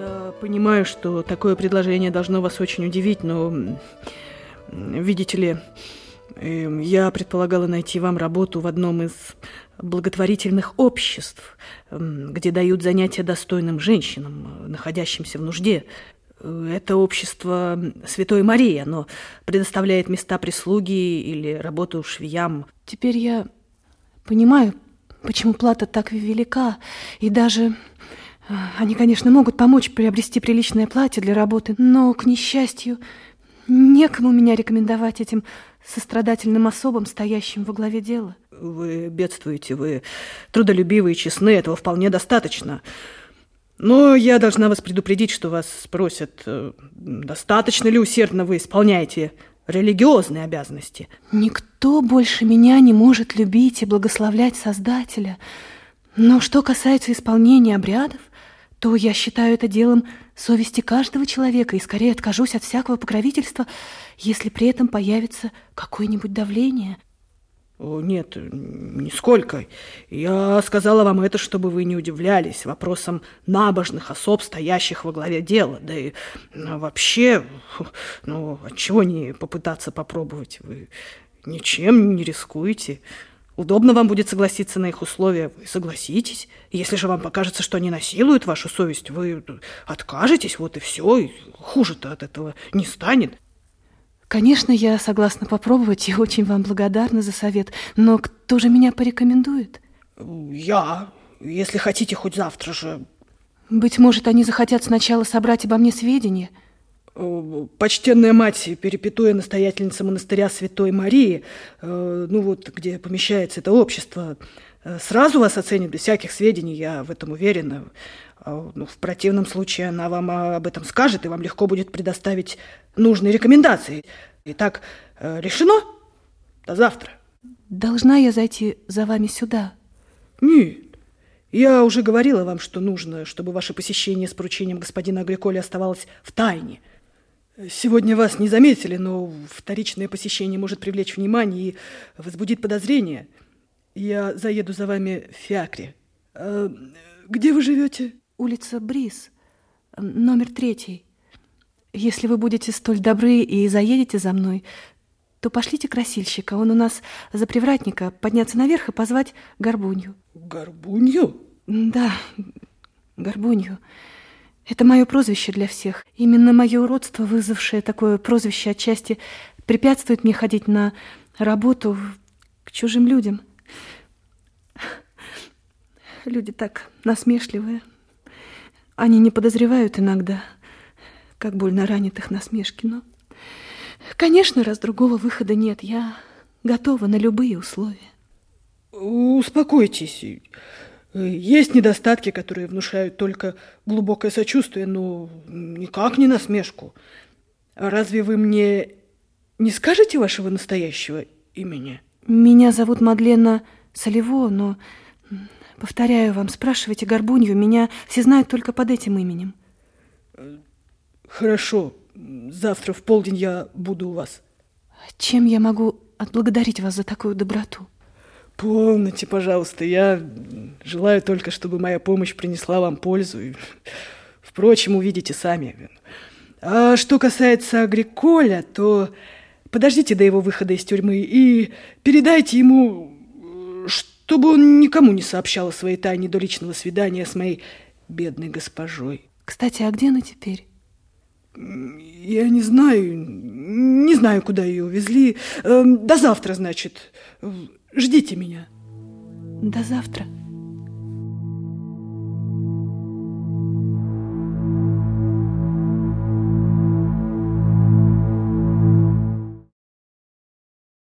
Я понимаю, что такое предложение должно вас очень удивить, но, видите ли, эм, я предполагала найти вам работу в одном из благотворительных обществ, эм, где дают занятия достойным женщинам, находящимся в нужде. Это общество Святой Марии, оно предоставляет места прислуги или работу швеям. Теперь я понимаю, почему плата так велика, и даже они, конечно, могут помочь приобрести приличное платье для работы, но, к несчастью, некому меня рекомендовать этим сострадательным особам, стоящим во главе дела. Вы бедствуете, вы трудолюбивы и честны, этого вполне достаточно. Но я должна вас предупредить, что вас спросят, э, достаточно ли усердно вы исполняете религиозные обязанности. Никто больше меня не может любить и благословлять Создателя. Но что касается исполнения обрядов, то я считаю это делом совести каждого человека и скорее откажусь от всякого покровительства, если при этом появится какое-нибудь давление. О, нет, нисколько. Я сказала вам это, чтобы вы не удивлялись вопросам набожных особ, стоящих во главе дела. Да и ну, вообще, ну, отчего не попытаться попробовать? Вы ничем не рискуете. Удобно вам будет согласиться на их условия, вы согласитесь. Если же вам покажется, что они насилуют вашу совесть, вы откажетесь, вот и все, и хуже-то от этого не станет. Конечно, я согласна попробовать и очень вам благодарна за совет, но кто же меня порекомендует? Я, если хотите, хоть завтра же. Быть может, они захотят сначала собрать обо мне сведения – почтенная мать, перепетуя настоятельница монастыря Святой Марии, э, ну вот, где помещается это общество, э, сразу вас оценит без всяких сведений, я в этом уверена. А, ну, в противном случае она вам об этом скажет, и вам легко будет предоставить нужные рекомендации. Итак, решено? До завтра. Должна я зайти за вами сюда? Нет. Я уже говорила вам, что нужно, чтобы ваше посещение с поручением господина Агриколи оставалось в тайне – Сегодня вас не заметили, но вторичное посещение может привлечь внимание и возбудить подозрения. Я заеду за вами в Фиакре. А где вы живете? Улица Бриз, номер третий. Если вы будете столь добры и заедете за мной, то пошлите красильщика. Он у нас за привратника подняться наверх и позвать Горбунью. Горбунью? Да, Горбунью. Это мое прозвище для всех. Именно мое уродство, вызвавшее такое прозвище отчасти, препятствует мне ходить на работу к чужим людям. Люди так насмешливые. Они не подозревают иногда, как больно ранит их насмешки, но... Конечно, раз другого выхода нет, я готова на любые условия. Успокойтесь. Есть недостатки, которые внушают только глубокое сочувствие, но никак не насмешку. Разве вы мне не скажете вашего настоящего имени? Меня зовут Мадлена Солево, но, повторяю вам, спрашивайте Горбунью, меня все знают только под этим именем. Хорошо, завтра в полдень я буду у вас. Чем я могу отблагодарить вас за такую доброту? Полноте, пожалуйста. Я желаю только, чтобы моя помощь принесла вам пользу. Впрочем, увидите сами. А что касается Агриколя, то подождите до его выхода из тюрьмы и передайте ему, чтобы он никому не сообщал о своей тайне до личного свидания с моей бедной госпожой. Кстати, а где она теперь? Я не знаю, не знаю, куда ее увезли. Эм, до завтра, значит. Ждите меня. До завтра.